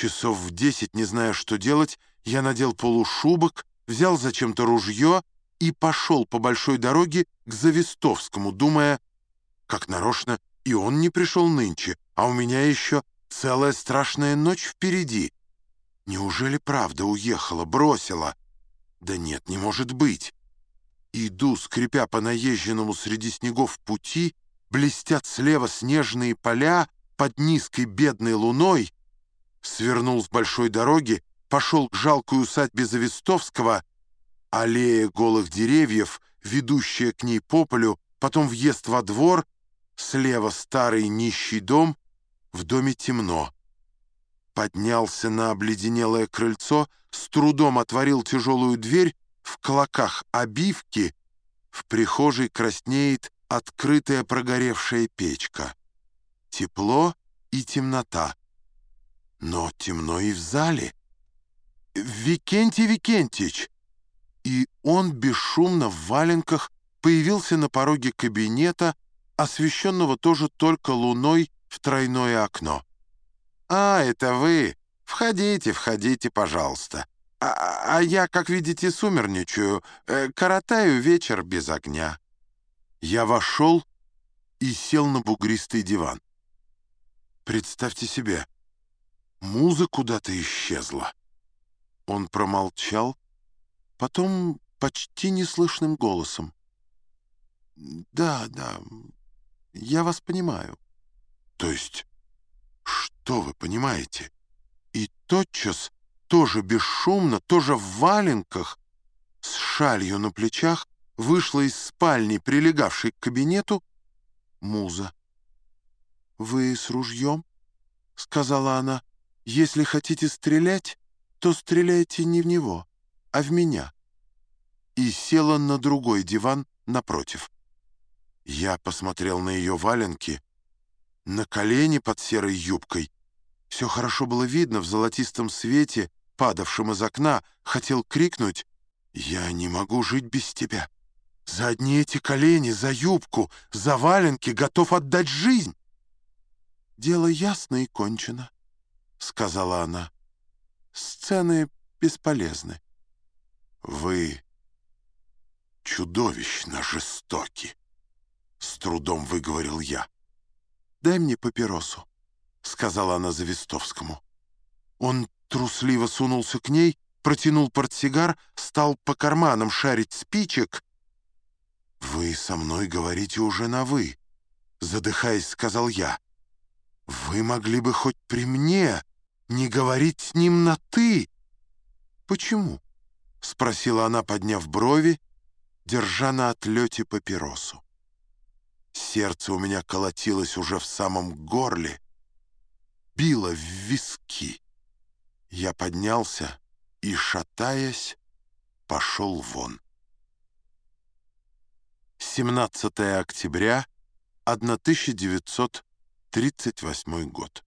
Часов в десять, не зная, что делать, я надел полушубок, взял зачем-то ружье и пошел по большой дороге к Завистовскому, думая, как нарочно, и он не пришел нынче, а у меня еще целая страшная ночь впереди. Неужели правда уехала, бросила? Да нет, не может быть. Иду, скрипя по наезженному среди снегов пути, блестят слева снежные поля под низкой бедной луной, свернул с большой дороги, пошел к жалкой усадьбе Завистовского, аллея голых деревьев, ведущая к ней по полю, потом въезд во двор, слева старый нищий дом, в доме темно. Поднялся на обледенелое крыльцо, с трудом отворил тяжелую дверь, в клоках обивки, в прихожей краснеет открытая прогоревшая печка. Тепло и темнота. Но темно и в зале. «Викентий Викентич!» И он бесшумно в валенках появился на пороге кабинета, освещенного тоже только луной в тройное окно. «А, это вы! Входите, входите, пожалуйста. А, а я, как видите, сумерничаю, э, коротаю вечер без огня». Я вошел и сел на бугристый диван. Представьте себе, муза куда-то исчезла. Он промолчал, потом почти неслышным голосом. «Да, да, я вас понимаю». «То есть, что вы понимаете?» И тотчас, тоже бесшумно, тоже в валенках, с шалью на плечах, вышла из спальни, прилегавшей к кабинету, муза. «Вы с ружьем?» — сказала она. «Если хотите стрелять, то стреляйте не в него, а в меня». И села на другой диван напротив. Я посмотрел на ее валенки, на колени под серой юбкой. Все хорошо было видно в золотистом свете, падавшем из окна. Хотел крикнуть «Я не могу жить без тебя». За одни эти колени, за юбку, за валенки готов отдать жизнь. «Дело ясно и кончено», — сказала она. «Сцены бесполезны». «Вы чудовищно жестоки», — с трудом выговорил я. «Дай мне папиросу», — сказала она Завистовскому. Он трусливо сунулся к ней, протянул портсигар, стал по карманам шарить спичек — «Вы со мной говорите уже на «вы», — задыхаясь, сказал я. «Вы могли бы хоть при мне не говорить с ним на «ты». «Почему?» — спросила она, подняв брови, держа на отлете папиросу. Сердце у меня колотилось уже в самом горле, било в виски. Я поднялся и, шатаясь, пошел вон. 17 октября 1938 год.